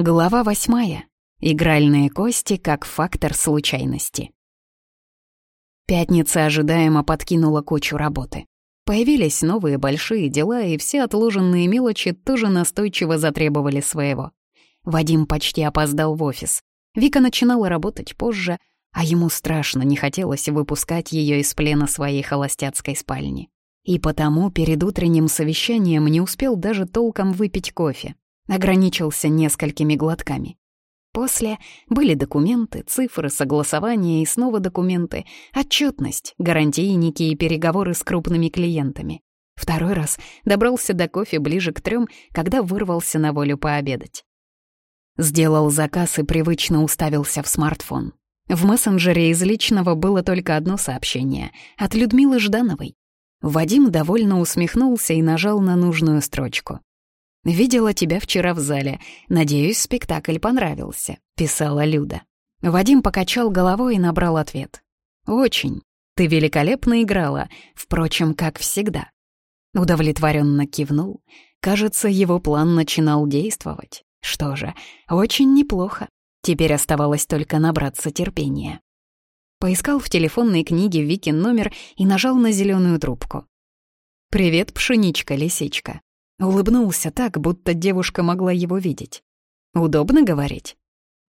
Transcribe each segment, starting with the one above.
Глава восьмая. Игральные кости как фактор случайности. Пятница ожидаемо подкинула кучу работы. Появились новые большие дела, и все отложенные мелочи тоже настойчиво затребовали своего. Вадим почти опоздал в офис. Вика начинала работать позже, а ему страшно не хотелось выпускать ее из плена своей холостяцкой спальни. И потому перед утренним совещанием не успел даже толком выпить кофе, ограничился несколькими глотками. После были документы, цифры, согласования и снова документы, отчетность, гарантийники и переговоры с крупными клиентами. Второй раз добрался до кофе ближе к трем, когда вырвался на волю пообедать. Сделал заказ и привычно уставился в смартфон. В мессенджере из личного было только одно сообщение — от Людмилы Ждановой. Вадим довольно усмехнулся и нажал на нужную строчку. «Видела тебя вчера в зале. Надеюсь, спектакль понравился», — писала Люда. Вадим покачал головой и набрал ответ. «Очень. Ты великолепно играла, впрочем, как всегда». Удовлетворенно кивнул. Кажется, его план начинал действовать. Что же, очень неплохо. Теперь оставалось только набраться терпения. Поискал в телефонной книге Викин номер и нажал на зеленую трубку. «Привет, пшеничка-лисичка», Улыбнулся так, будто девушка могла его видеть. «Удобно говорить?»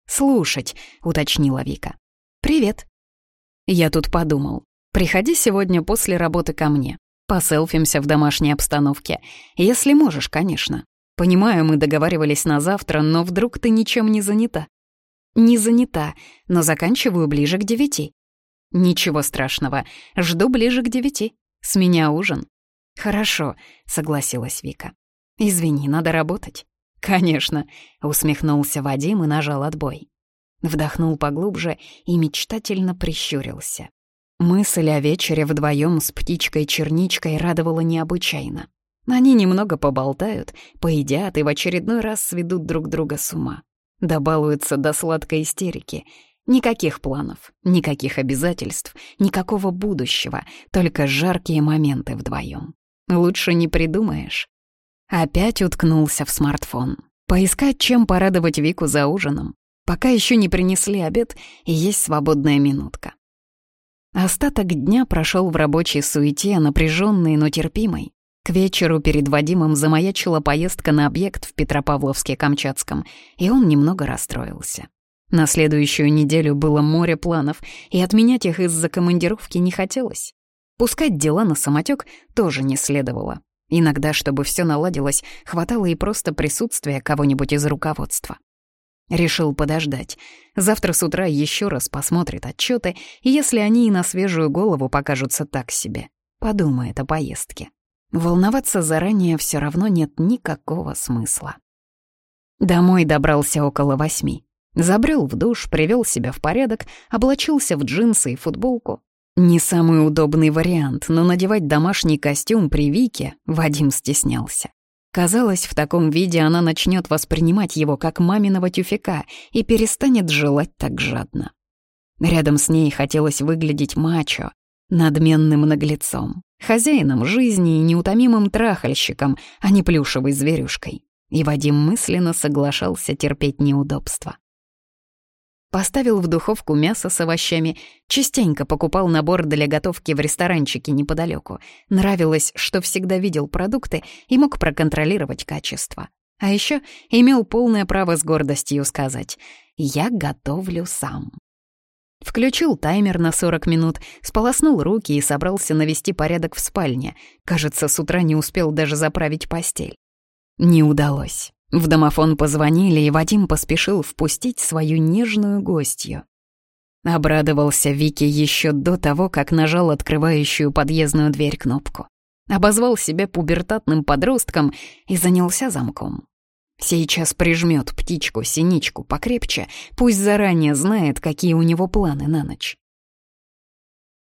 «Слушать», — уточнила Вика. «Привет». Я тут подумал. «Приходи сегодня после работы ко мне. Поселфимся в домашней обстановке. Если можешь, конечно. Понимаю, мы договаривались на завтра, но вдруг ты ничем не занята?» «Не занята, но заканчиваю ближе к девяти». «Ничего страшного. Жду ближе к девяти. С меня ужин». «Хорошо», — согласилась Вика. «Извини, надо работать». «Конечно», — усмехнулся Вадим и нажал отбой. Вдохнул поглубже и мечтательно прищурился. Мысль о вечере вдвоем с птичкой-черничкой радовала необычайно. Они немного поболтают, поедят и в очередной раз сведут друг друга с ума. Добалуются до сладкой истерики. Никаких планов, никаких обязательств, никакого будущего, только жаркие моменты вдвоем. Лучше не придумаешь. Опять уткнулся в смартфон. Поискать, чем порадовать Вику за ужином. Пока еще не принесли обед, и есть свободная минутка. Остаток дня прошел в рабочей суете, напряженной, но терпимой. К вечеру перед Вадимом замаячила поездка на объект в Петропавловске-Камчатском, и он немного расстроился. На следующую неделю было море планов, и отменять их из-за командировки не хотелось. Пускать дела на самотек тоже не следовало. Иногда, чтобы все наладилось, хватало и просто присутствия кого-нибудь из руководства. Решил подождать. Завтра с утра еще раз посмотрит отчеты, и если они и на свежую голову покажутся так себе, подумает о поездке. Волноваться заранее все равно нет никакого смысла. Домой добрался около восьми. Забрел в душ, привел себя в порядок, облачился в джинсы и футболку, не самый удобный вариант, но надевать домашний костюм при Вике Вадим стеснялся. Казалось, в таком виде она начнет воспринимать его как маминого тюфяка и перестанет желать так жадно. Рядом с ней хотелось выглядеть мачо, надменным наглецом, хозяином жизни и неутомимым трахальщиком, а не плюшевой зверюшкой. И Вадим мысленно соглашался терпеть неудобства. Поставил в духовку мясо с овощами, частенько покупал набор для готовки в ресторанчике неподалеку. Нравилось, что всегда видел продукты и мог проконтролировать качество. А еще имел полное право с гордостью сказать «Я готовлю сам». Включил таймер на 40 минут, сполоснул руки и собрался навести порядок в спальне. Кажется, с утра не успел даже заправить постель. Не удалось. В домофон позвонили, и Вадим поспешил впустить свою нежную гостью. Обрадовался Вике еще до того, как нажал открывающую подъездную дверь кнопку. Обозвал себя пубертатным подростком и занялся замком. Сейчас прижмет птичку-синичку покрепче, пусть заранее знает, какие у него планы на ночь.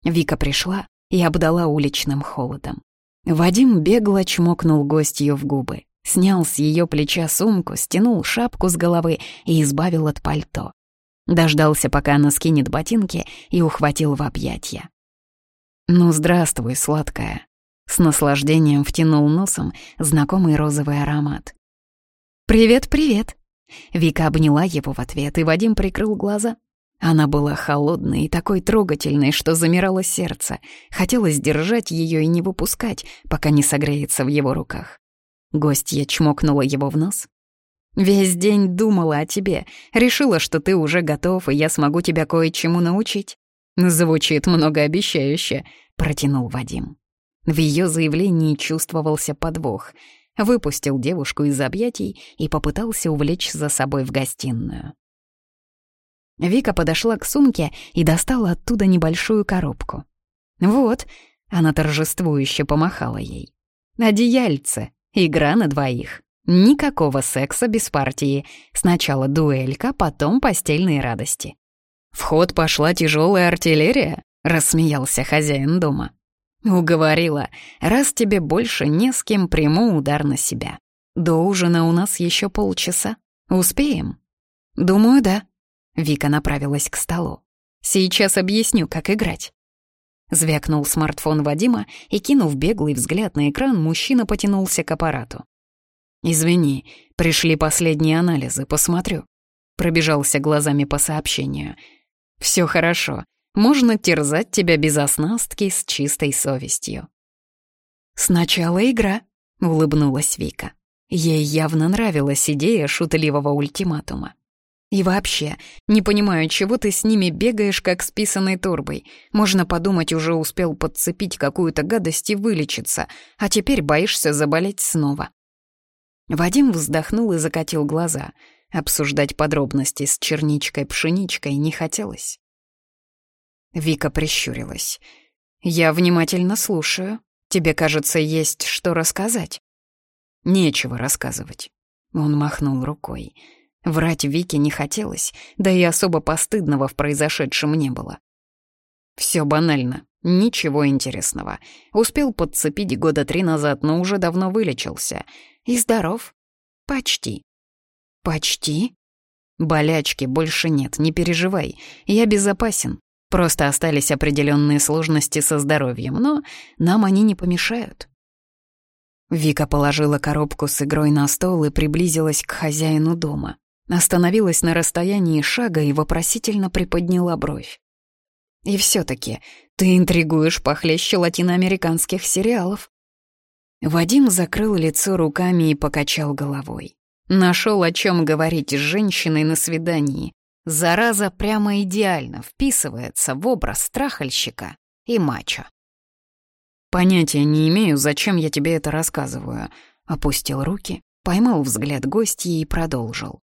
Вика пришла и обдала уличным холодом. Вадим бегло чмокнул гостью в губы. Снял с ее плеча сумку, стянул шапку с головы и избавил от пальто. Дождался, пока она скинет ботинки, и ухватил в объятья. «Ну, здравствуй, сладкая». С наслаждением втянул носом знакомый розовый аромат. «Привет, привет!» Вика обняла его в ответ, и Вадим прикрыл глаза. Она была холодной и такой трогательной, что замирало сердце. Хотелось держать ее и не выпускать, пока не согреется в его руках. Гостья чмокнула его в нос. «Весь день думала о тебе. Решила, что ты уже готов, и я смогу тебя кое-чему научить». «Звучит многообещающе», — протянул Вадим. В ее заявлении чувствовался подвох. Выпустил девушку из объятий и попытался увлечь за собой в гостиную. Вика подошла к сумке и достала оттуда небольшую коробку. «Вот», — она торжествующе помахала ей. «Одеяльце, игра на двоих. Никакого секса без партии. Сначала дуэлька, потом постельные радости». «В ход пошла тяжелая артиллерия», — рассмеялся хозяин дома. «Уговорила, раз тебе больше не с кем приму удар на себя. До ужина у нас еще полчаса. Успеем?» «Думаю, да», Вика направилась к столу. «Сейчас объясню, как играть». Звякнул смартфон Вадима, и, кинув беглый взгляд на экран, мужчина потянулся к аппарату. «Извини, пришли последние анализы, посмотрю». Пробежался глазами по сообщению. «Все хорошо, можно терзать тебя без оснастки с чистой совестью». «Сначала игра», — улыбнулась Вика. Ей явно нравилась идея шутливого ультиматума. И вообще, не понимаю, чего ты с ними бегаешь, как с писаной турбой. Можно подумать, уже успел подцепить какую-то гадость и вылечиться, а теперь боишься заболеть снова. Вадим вздохнул и закатил глаза. Обсуждать подробности с черничкой-пшеничкой не хотелось. Вика прищурилась. «Я внимательно слушаю. Тебе, кажется, есть что рассказать?» «Нечего рассказывать». Он махнул рукой. Врать Вике не хотелось, да и особо постыдного в произошедшем не было. Все банально, ничего интересного. Успел подцепить года три назад, но уже давно вылечился. И здоров. Почти. Почти? Болячки больше нет, не переживай. Я безопасен. Просто остались определенные сложности со здоровьем, но нам они не помешают. Вика положила коробку с игрой на стол и приблизилась к хозяину дома. Остановилась на расстоянии шага и вопросительно приподняла бровь. «И все-таки ты интригуешь похлеще латиноамериканских сериалов». Вадим закрыл лицо руками и покачал головой. Нашел о чем говорить с женщиной на свидании. Зараза прямо идеально вписывается в образ страхальщика и мачо. «Понятия не имею, зачем я тебе это рассказываю», — опустил руки, поймал взгляд гостьи и продолжил.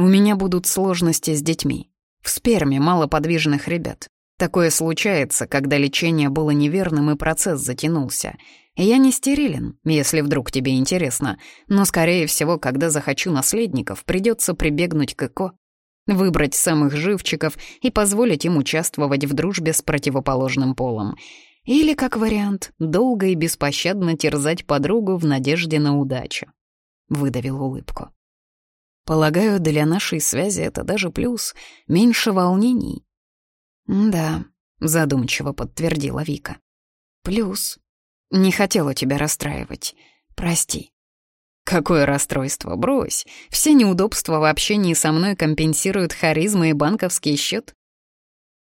У меня будут сложности с детьми. В сперме мало подвижных ребят. Такое случается, когда лечение было неверным и процесс затянулся. Я не стерилен, если вдруг тебе интересно, но, скорее всего, когда захочу наследников, придется прибегнуть к ЭКО, выбрать самых живчиков и позволить им участвовать в дружбе с противоположным полом. Или, как вариант, долго и беспощадно терзать подругу в надежде на удачу. Выдавил улыбку. Полагаю, для нашей связи это даже плюс, меньше волнений. «Да», — задумчиво подтвердила Вика. «Плюс. Не хотела тебя расстраивать. Прости». «Какое расстройство, брось. Все неудобства в общении со мной компенсируют харизма и банковский счет.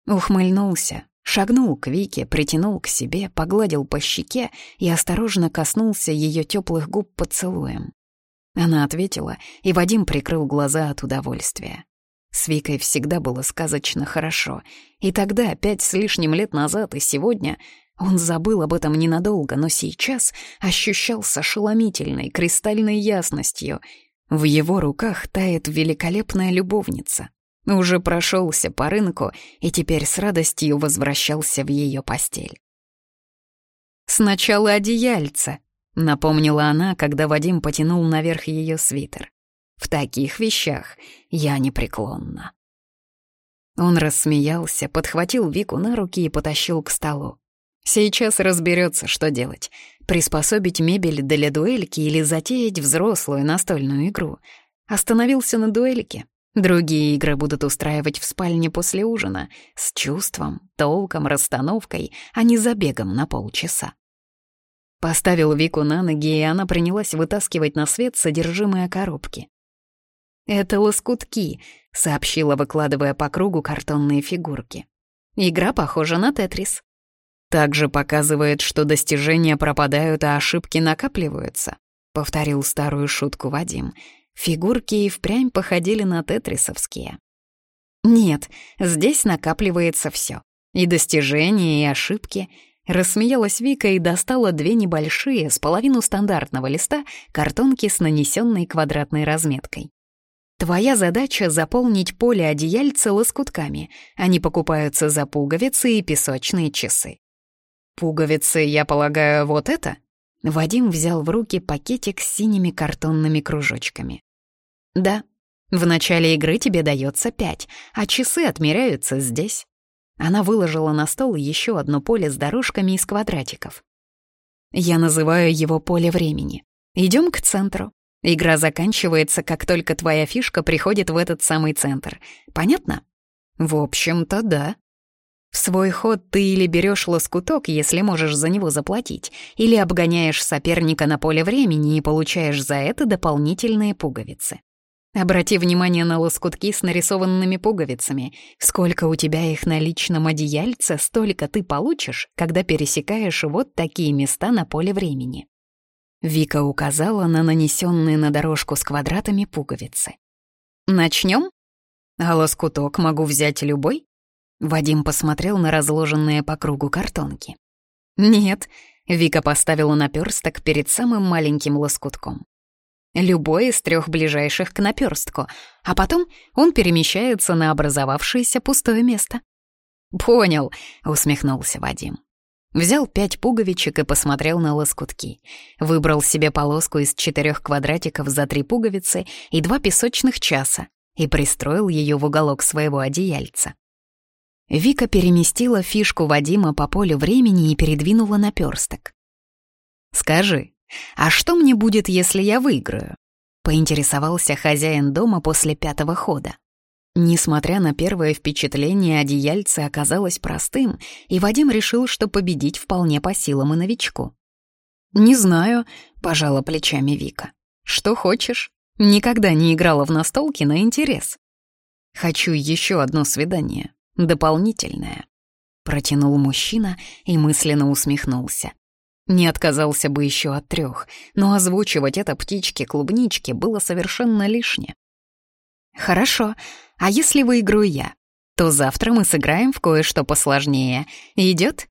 Ухмыльнулся, шагнул к Вике, притянул к себе, погладил по щеке и осторожно коснулся ее теплых губ поцелуем. Она ответила, и Вадим прикрыл глаза от удовольствия. С Викой всегда было сказочно хорошо. И тогда, пять с лишним лет назад и сегодня, он забыл об этом ненадолго, но сейчас ощущался ошеломительной, кристальной ясностью. В его руках тает великолепная любовница. Уже прошелся по рынку и теперь с радостью возвращался в ее постель. «Сначала одеяльце», Напомнила она, когда Вадим потянул наверх ее свитер. В таких вещах я непреклонна. Он рассмеялся, подхватил Вику на руки и потащил к столу. Сейчас разберется, что делать. Приспособить мебель для дуэльки или затеять взрослую настольную игру. Остановился на дуэльке. Другие игры будут устраивать в спальне после ужина. С чувством, толком, расстановкой, а не забегом на полчаса. Поставил Вику на ноги, и она принялась вытаскивать на свет содержимое коробки. «Это лоскутки», — сообщила, выкладывая по кругу картонные фигурки. «Игра похожа на Тетрис». «Также показывает, что достижения пропадают, а ошибки накапливаются», — повторил старую шутку Вадим. Фигурки и впрямь походили на тетрисовские. «Нет, здесь накапливается все. И достижения, и ошибки», — рассмеялась Вика и достала две небольшие, с половину стандартного листа, картонки с нанесенной квадратной разметкой. Твоя задача — заполнить поле одеяльца лоскутками. Они покупаются за пуговицы и песочные часы. Пуговицы, я полагаю, вот это? Вадим взял в руки пакетик с синими картонными кружочками. Да, в начале игры тебе дается пять, а часы отмеряются здесь. Она выложила на стол еще одно поле с дорожками из квадратиков. Я называю его поле времени. Идем к центру. Игра заканчивается, как только твоя фишка приходит в этот самый центр. Понятно? В общем-то, да. В свой ход ты или берешь лоскуток, если можешь за него заплатить, или обгоняешь соперника на поле времени и получаешь за это дополнительные пуговицы. Обрати внимание на лоскутки с нарисованными пуговицами. Сколько у тебя их на личном одеяльце, столько ты получишь, когда пересекаешь вот такие места на поле времени. Вика указала на нанесенные на дорожку с квадратами пуговицы. Начнем? А лоскуток могу взять любой? Вадим посмотрел на разложенные по кругу картонки. Нет, Вика поставила наперсток перед самым маленьким лоскутком. Любой из трех ближайших к наперстку, а потом он перемещается на образовавшееся пустое место. «Понял», — усмехнулся Вадим. Взял пять пуговичек и посмотрел на лоскутки. Выбрал себе полоску из четырех квадратиков за три пуговицы и два песочных часа и пристроил ее в уголок своего одеяльца. Вика переместила фишку Вадима по полю времени и передвинула наперсток. «Скажи, а что мне будет, если я выиграю?» — поинтересовался хозяин дома после пятого хода. Несмотря на первое впечатление, одеяльце оказалось простым, и Вадим решил, что победить вполне по силам и новичку. «Не знаю», — пожала плечами Вика. «Что хочешь? Никогда не играла в настолки на интерес». «Хочу еще одно свидание, дополнительное», — протянул мужчина и мысленно усмехнулся. Не отказался бы еще от трех, но озвучивать это птичке-клубничке было совершенно лишнее. «Хорошо, а если выиграю я, то завтра мы сыграем в кое-что посложнее. Идет?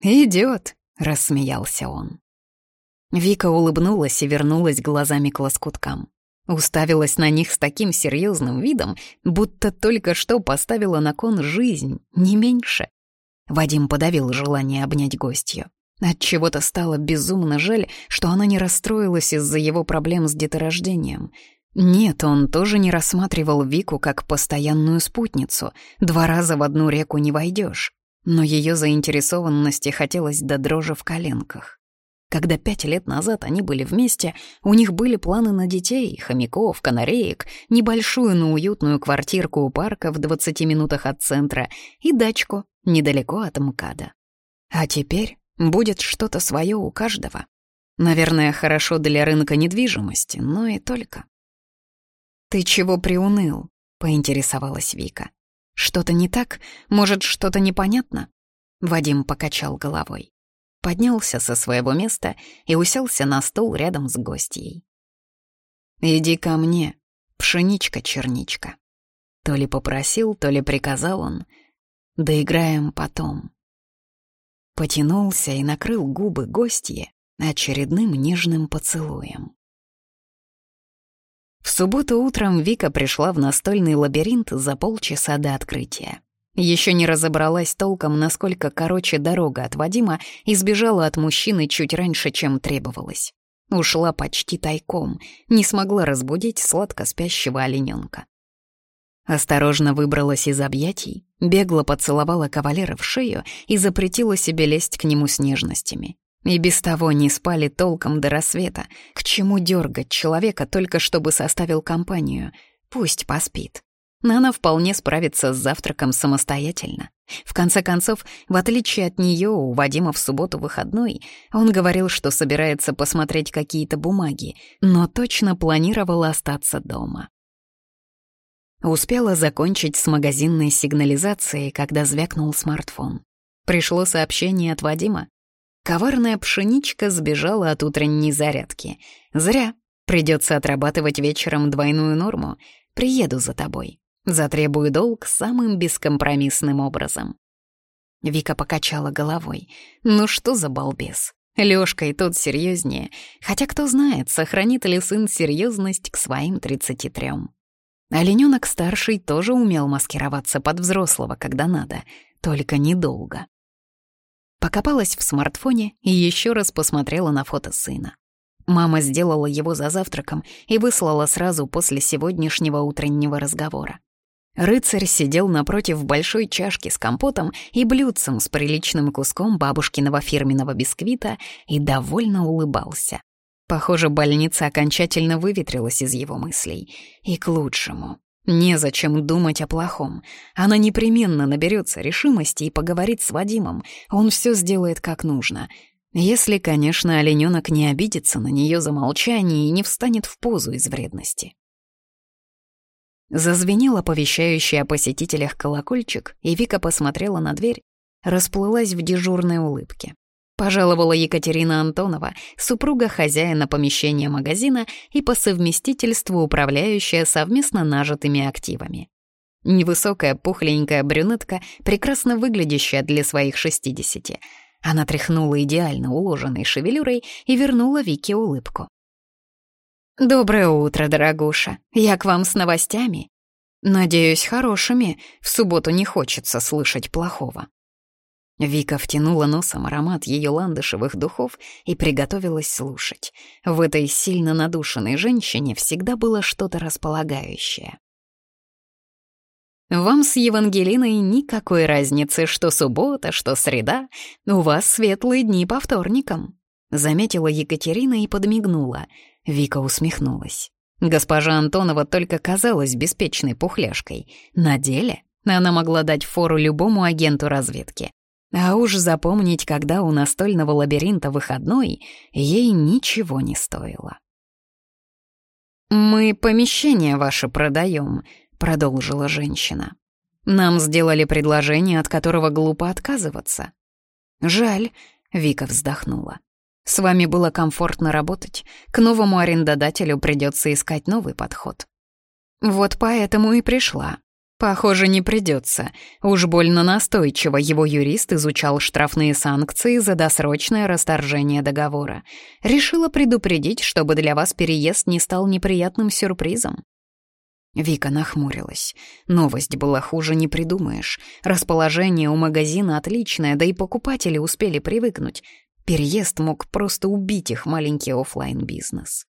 Идет, рассмеялся он. Вика улыбнулась и вернулась глазами к лоскуткам. Уставилась на них с таким серьезным видом, будто только что поставила на кон жизнь, не меньше. Вадим подавил желание обнять гостью. От чего то стало безумно жаль, что она не расстроилась из-за его проблем с деторождением. Нет, он тоже не рассматривал Вику как постоянную спутницу. Два раза в одну реку не войдешь. Но ее заинтересованности хотелось до дрожи в коленках. Когда пять лет назад они были вместе, у них были планы на детей, хомяков, канареек, небольшую, но уютную квартирку у парка в 20 минутах от центра и дачку недалеко от МКАДа. А теперь будет что-то свое у каждого. Наверное, хорошо для рынка недвижимости, но и только. «Ты чего приуныл?» — поинтересовалась Вика. «Что-то не так? Может, что-то непонятно?» Вадим покачал головой. Поднялся со своего места и уселся на стул рядом с гостьей. «Иди ко мне, пшеничка-черничка». То ли попросил, то ли приказал он. «Доиграем потом». Потянулся и накрыл губы гостье очередным нежным поцелуем. В субботу утром Вика пришла в настольный лабиринт за полчаса до открытия. Еще не разобралась толком, насколько короче дорога от Вадима и сбежала от мужчины чуть раньше, чем требовалось. Ушла почти тайком, не смогла разбудить сладко спящего олененка. Осторожно выбралась из объятий, бегло поцеловала кавалера в шею и запретила себе лезть к нему с нежностями. И без того не спали толком до рассвета. К чему дергать человека только чтобы составил компанию? Пусть поспит. Но она вполне справится с завтраком самостоятельно. В конце концов, в отличие от нее, у Вадима в субботу выходной, он говорил, что собирается посмотреть какие-то бумаги, но точно планировал остаться дома. Успела закончить с магазинной сигнализацией, когда звякнул смартфон. Пришло сообщение от Вадима. Коварная пшеничка сбежала от утренней зарядки. Зря. Придется отрабатывать вечером двойную норму. Приеду за тобой. Затребую долг самым бескомпромиссным образом. Вика покачала головой. Ну что за балбес? Лёшка и тот серьезнее. Хотя кто знает, сохранит ли сын серьезность к своим тридцати трем. Оленёнок старший тоже умел маскироваться под взрослого, когда надо, только недолго. Покопалась в смартфоне и еще раз посмотрела на фото сына. Мама сделала его за завтраком и выслала сразу после сегодняшнего утреннего разговора. Рыцарь сидел напротив большой чашки с компотом и блюдцем с приличным куском бабушкиного фирменного бисквита и довольно улыбался. Похоже, больница окончательно выветрилась из его мыслей. И к лучшему. Незачем думать о плохом. Она непременно наберется решимости и поговорит с Вадимом. Он все сделает как нужно. Если, конечно, олененок не обидится на нее за молчание и не встанет в позу из вредности. Зазвенел оповещающий о посетителях колокольчик, и Вика посмотрела на дверь, расплылась в дежурной улыбке. Пожаловала Екатерина Антонова, супруга хозяина помещения магазина и по совместительству управляющая совместно нажитыми активами. Невысокая пухленькая брюнетка, прекрасно выглядящая для своих шестидесяти. Она тряхнула идеально уложенной шевелюрой и вернула Вике улыбку. «Доброе утро, дорогуша. Я к вам с новостями. Надеюсь, хорошими. В субботу не хочется слышать плохого». Вика втянула носом аромат ее ландышевых духов и приготовилась слушать. В этой сильно надушенной женщине всегда было что-то располагающее. Вам с Евангелиной никакой разницы, что суббота, что среда. У вас светлые дни по вторникам», — заметила Екатерина и подмигнула. Вика усмехнулась. Госпожа Антонова только казалась беспечной пухляшкой. На деле она могла дать фору любому агенту разведки. А уж запомнить, когда у настольного лабиринта выходной, ей ничего не стоило. «Мы помещение ваше продаем», — продолжила женщина. «Нам сделали предложение, от которого глупо отказываться». «Жаль», — Вика вздохнула. «С вами было комфортно работать. К новому арендодателю придется искать новый подход». «Вот поэтому и пришла», Похоже, не придется. Уж больно настойчиво его юрист изучал штрафные санкции за досрочное расторжение договора. Решила предупредить, чтобы для вас переезд не стал неприятным сюрпризом. Вика нахмурилась. Новость была хуже не придумаешь. Расположение у магазина отличное, да и покупатели успели привыкнуть. Переезд мог просто убить их маленький офлайн бизнес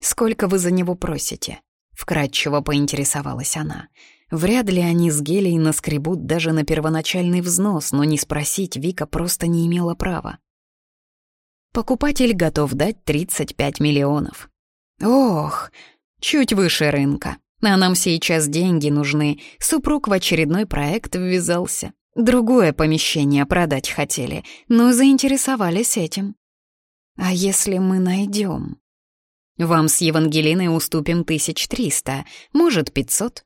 «Сколько вы за него просите?» Вкратчиво поинтересовалась она. Вряд ли они с Гелей наскребут даже на первоначальный взнос, но не спросить Вика просто не имела права. Покупатель готов дать 35 миллионов. Ох, чуть выше рынка. А нам сейчас деньги нужны. Супруг в очередной проект ввязался. Другое помещение продать хотели, но заинтересовались этим. А если мы найдем? Вам с Евангелиной уступим тысяч триста, может, пятьсот?»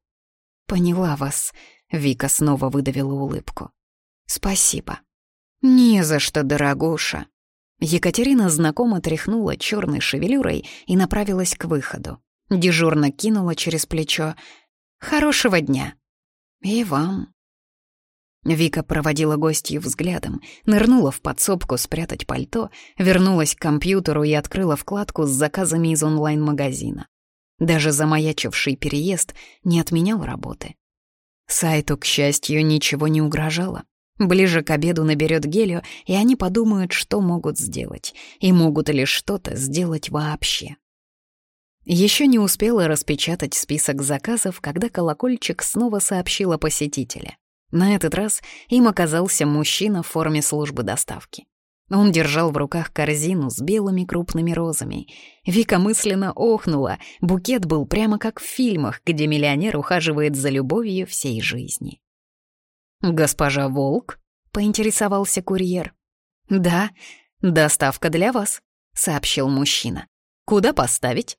«Поняла вас», — Вика снова выдавила улыбку. «Спасибо». «Не за что, дорогуша». Екатерина знакомо тряхнула черной шевелюрой и направилась к выходу. Дежурно кинула через плечо. «Хорошего дня». «И вам». Вика проводила гостью взглядом, нырнула в подсобку спрятать пальто, вернулась к компьютеру и открыла вкладку с заказами из онлайн-магазина. Даже замаячивший переезд не отменял работы. Сайту, к счастью, ничего не угрожало. Ближе к обеду наберет Гелио, и они подумают, что могут сделать, и могут ли что-то сделать вообще. Еще не успела распечатать список заказов, когда колокольчик снова сообщил о посетителе. На этот раз им оказался мужчина в форме службы доставки. Он держал в руках корзину с белыми крупными розами. Вика мысленно охнула, букет был прямо как в фильмах, где миллионер ухаживает за любовью всей жизни. «Госпожа Волк?» — поинтересовался курьер. «Да, доставка для вас», — сообщил мужчина. «Куда поставить?»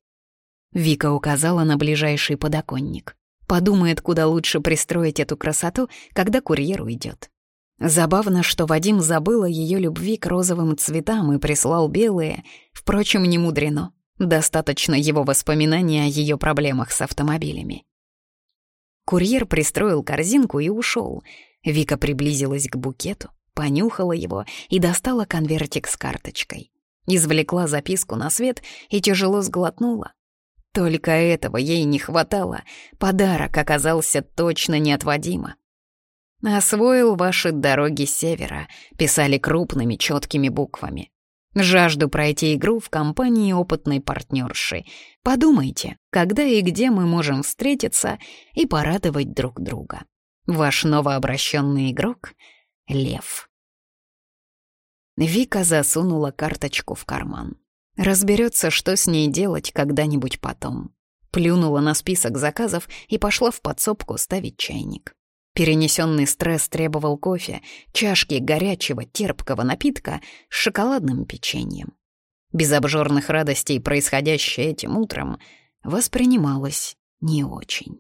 Вика указала на ближайший подоконник. Подумает, куда лучше пристроить эту красоту, когда курьер уйдет. Забавно, что Вадим забыл о ее любви к розовым цветам и прислал белые. Впрочем, не мудрено. Достаточно его воспоминаний о ее проблемах с автомобилями. Курьер пристроил корзинку и ушел. Вика приблизилась к букету, понюхала его и достала конвертик с карточкой. Извлекла записку на свет и тяжело сглотнула. Только этого ей не хватало. Подарок оказался точно неотводимо. «Освоил ваши дороги севера», — писали крупными четкими буквами. «Жажду пройти игру в компании опытной партнерши. Подумайте, когда и где мы можем встретиться и порадовать друг друга. Ваш новообращенный игрок — Лев». Вика засунула карточку в карман. Разберется, что с ней делать когда-нибудь потом. Плюнула на список заказов и пошла в подсобку ставить чайник. Перенесенный стресс требовал кофе, чашки горячего терпкого напитка с шоколадным печеньем. Без обжорных радостей, происходящее этим утром, воспринималось не очень.